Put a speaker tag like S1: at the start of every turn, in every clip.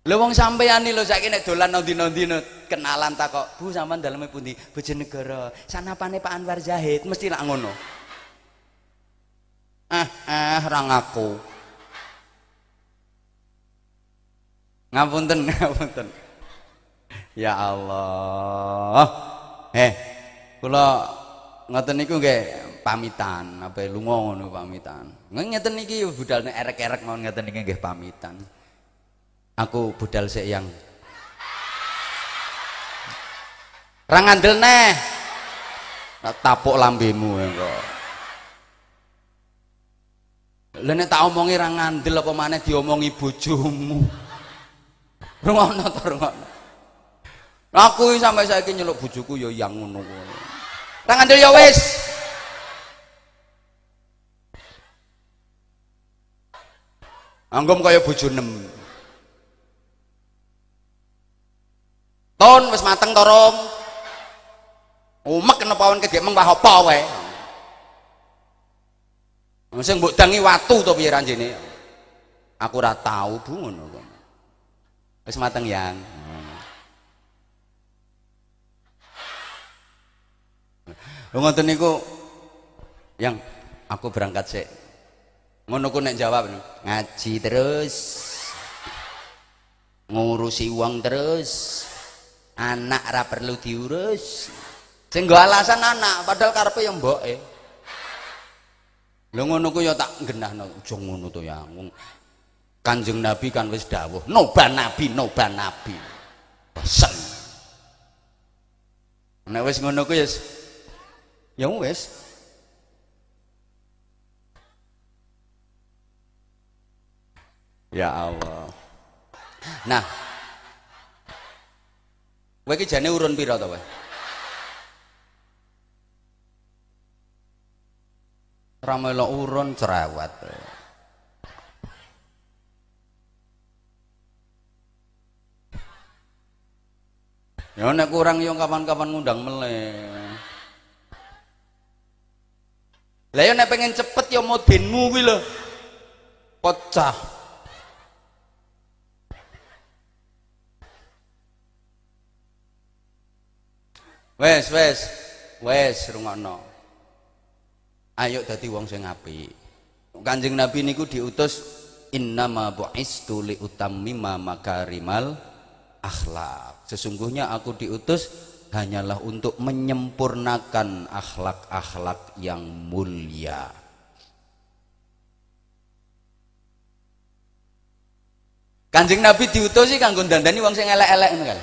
S1: Lho wong sampeyan lho saiki nek dolan nang dina-dina kenalan tak kok, "Bu sampean daleme pundi?" Bojonegoro. Sanapane Pak Anwar Zahid mesti lak ngono. Ah, ah, ra ngaku. Ngapunten, ngapunten. Ya Allah. Eh, kula ngoten niku nggih pamitan, apa lunga ngono pamitan. Ngeten niki budal nek erek-erek mawon ngeten niki nggih pamitan. Aku budal sik yang Ra ngandel neh. Tapuk lambemu kok. Lah nek tak omongi ra ngandel apa maneh diomongi bojomu. Rungono to rungono. Aku sampai saiki nyeluk bojoku ya yang ngono kuwi. Ra ngandel ya wis. Anggom kaya bojo nem. Ton wis mateng to, Rom? Umek kena pawon kegek meng wah apa wae. Sing mbok dangi watu to piye ranjene? Aku ora tau Bu ngono kok. Wis mateng yang. Lho ngoten niku yang aku berangkat sik. Ngono ku nek jawab ngaji terus. Ngurusi uang terus. Anak ra perlu diurus. Sing alasan anak, padahal karepe ya mboke. Lho ngono ku ya tak genahno, aja ngono to ya. Kanjeng Nabi kan wis dawuh, noba nabi, noba nabi. Pesen. Nek wis ngono ku ya ya wis. Ya Allah. Nah, kowe iki jane urun pira to kowe? Ramelo urun cerewet. Ya nek kurang yo kapan-kapan ngundang meleh. Lah yo nek pengen cepet yo modenmu kuwi lho. Pecah. Wes, wes. Wes rungokno. Ayo dadi wong sing apik. Kanjeng Nabi niku diutus innama bu'istu li utammima makarimal akhlak. Sesungguhnya aku diutus hanyalah untuk menyempurnakan akhlak-akhlak yang mulia. Kanjeng Nabi diutus sih kanggo dandani wong sing elek-elek ngono kan.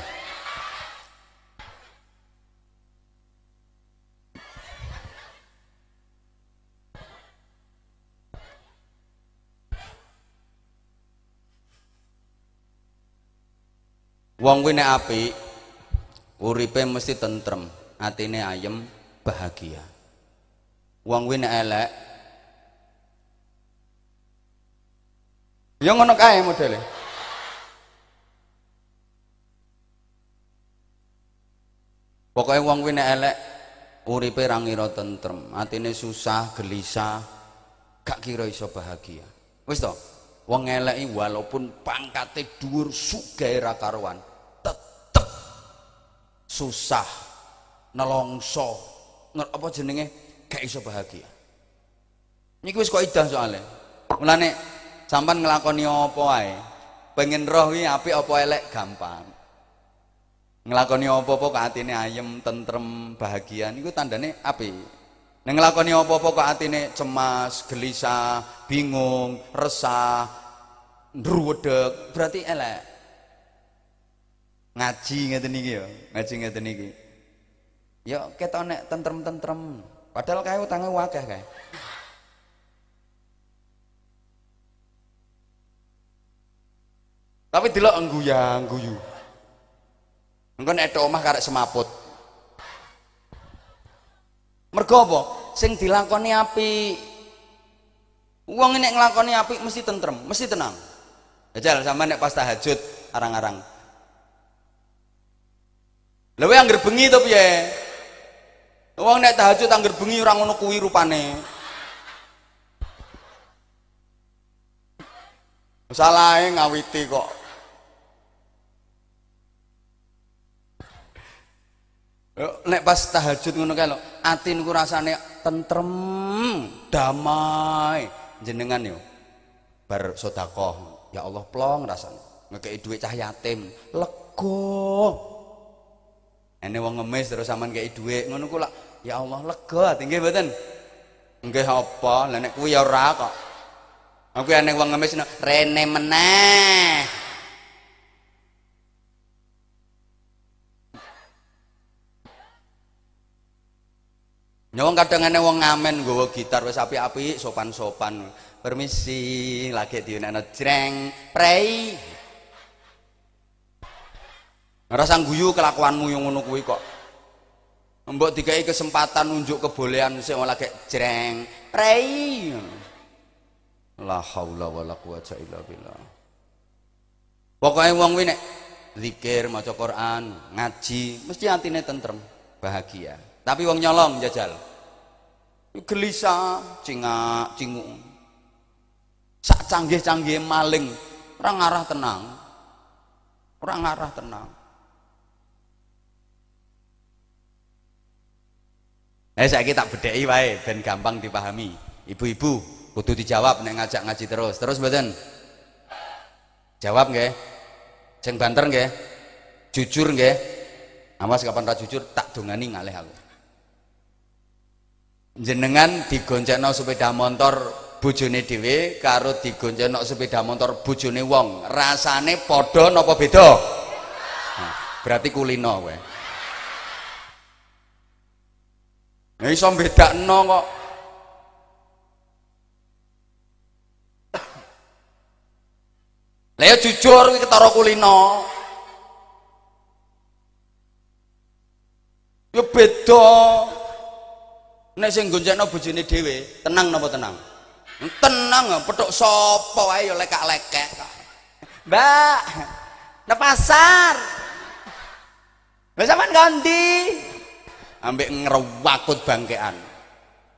S1: Wong kuwi nek apik, uripe mesti tentrem, atine ayem, bahagia. Wong kuwi nek elek, ya ngono kae modele. Pokoknya wong kuwi nek elek, uripe ra ngira tentrem, atine susah, gelisah, gak kira iso bahagia. Wis to? Wong eleki walaupun pangkate dhuwur sugih ra karuan, susah, nelongso, apa jenenge gak iso bahagia. Niki wis kok idah soalnya. Mulane sampean nglakoni apa pengen roh iki apik apa elek gampang. Nglakoni apa-apa kok atine ayem, tentrem, bahagia niku tandane apik. Nek nglakoni apa-apa kok atine cemas, gelisah, bingung, resah, ndruwedeg, berarti elek. Ngaji ngeten iki ya, ngaji ngeten iki. Ya ketok nek tentrem-tentrem, padahal kae utange akeh kae. Tapi delok engguyang guyu. Engko nek omah karek semaput. Mergo apa? Sing dilakoni apik. Wong nek nglakoni apik mesti tentrem, mesti tenang. Jajal sama nek pas tahajud arang-arang. Lha yang bengi to piye? Wong nek tahajud angger bengi ora ngono kuwi rupane. Salahe ngawiti kok. Nek pas tahajud ngono kae lho, ati niku rasane tentrem, damai. Jenengan yo bar sedekah, ya Allah plong rasane. Ngekeki dhuwit cah yatim, lega ene wong ngemis terus sampean kei dhuwit ngono lak ya Allah lega tinggi mboten? Nggih apa? Lah kuwi ya ora kok. Aku ene wong ngemis rene meneh. Nyawang kadang ana wong ngamen nggawa gitar wis apik-apik, sopan-sopan. Permisi, lagi diunekno jreng, prei. Rasa guyu kelakuanmu yang ngono kuwi kok. Mbok dikai kesempatan unjuk kebolehan sing lagi jreng, prei. La haula wala quwata illa billah. Pokoke wong kuwi nek zikir, maca Quran, ngaji, mesti atine tentrem, bahagia. Tapi wong nyolong jajal. Gelisah, cingak, cingu. Sak canggih-canggih maling, orang arah tenang. Orang arah tenang. Eh saya tak bedheki wae ben gampang dipahami. Ibu-ibu kudu dijawab nek ngajak ngaji terus. Terus mboten? Jawab nggih. Sing banter nggih. Jujur nggih. Awas kapan ra jujur tak dongani ngalih aku jenengan digoncengno sepeda motor bojone dhewe karo digoncengno sepeda motor bojone wong rasane padha napa beda nah, berarti kulino kowe Nah iso bedakno kok. Lah ya jujur kuwi ketara kulino. Ya beda. Nek sing gonjekno bojone dhewe tenang napa tenang? Tenang petuk sapa wae ya lekak-lekek. Mbak nang pasar. Lah sampean ganti ambek ngrewakut bangkean.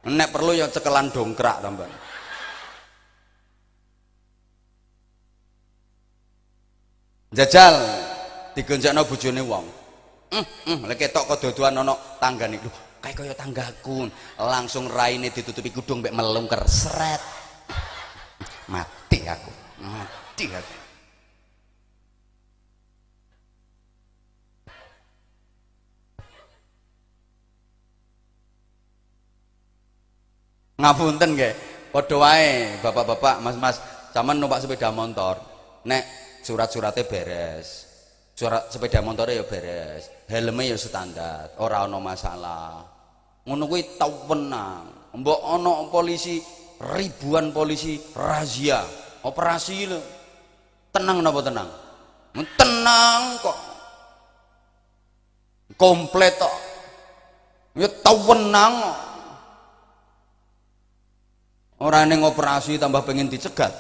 S1: Nek perlu ya cekelan dongkrak tambahan jajal digonjakno bojone wong. Hmm, hmm, lek ketok kedodoan ana tanggane. Lho, kayak kaya tanggaku. Langsung raine ditutupi kudung mbek melungker seret mati aku mati aku ngapunten nggih. Padha wae bapak-bapak mas-mas. Zaman numpak sepeda motor nek surat-suratnya beres. Surat sepeda motornya ya beres. Helmnya ya standar. Orang ana masalah. Ngono kuwi tau mbok ana polisi ribuan polisi razia. Operasi lho. Tenang napa tenang? Tenang kok. Komplit kok. Ya tau penang orang yang operasi tambah pengen dicegat.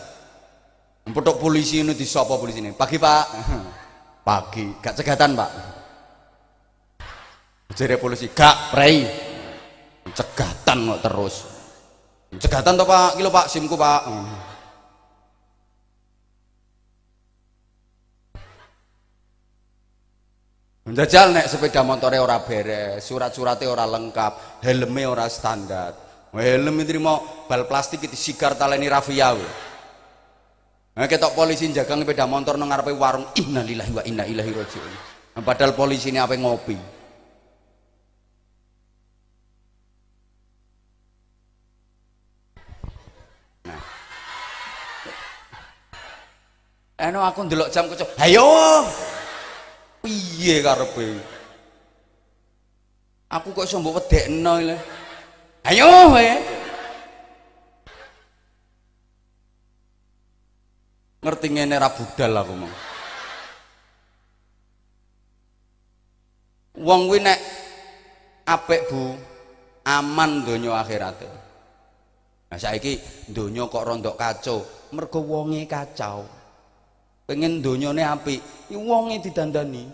S1: Petuk polisi ini di siapa polisi ini? Pagi pak. Pagi. Gak cegatan pak. Jadi polisi gak prei. Cegatan kok terus. Cegatan toh pak? Kilo pak simku pak. Jajal nek sepeda motornya ora beres, surat-suratnya ora lengkap, helmnya ora standar. Helm itu mau bal plastik itu sigar taleni rafia. Nah, ketok polisi jaga sepeda motor nang ngarepe warung innalillahi wa inna ilaihi rajiun. Nah, padahal polisi ini apa ngopi. Nah. Eno aku ndelok jam kocok. Ayo. Piye karepe? Aku kok iso mbok wedekno ile. Ayo wae. ngerti ngene ra budal aku mau wong kuwi nek apik Bu aman donya akhirate. Nah saiki donya kok rondok kacau. Mergo wonge kacau. Pengen donyane apik wonge didandani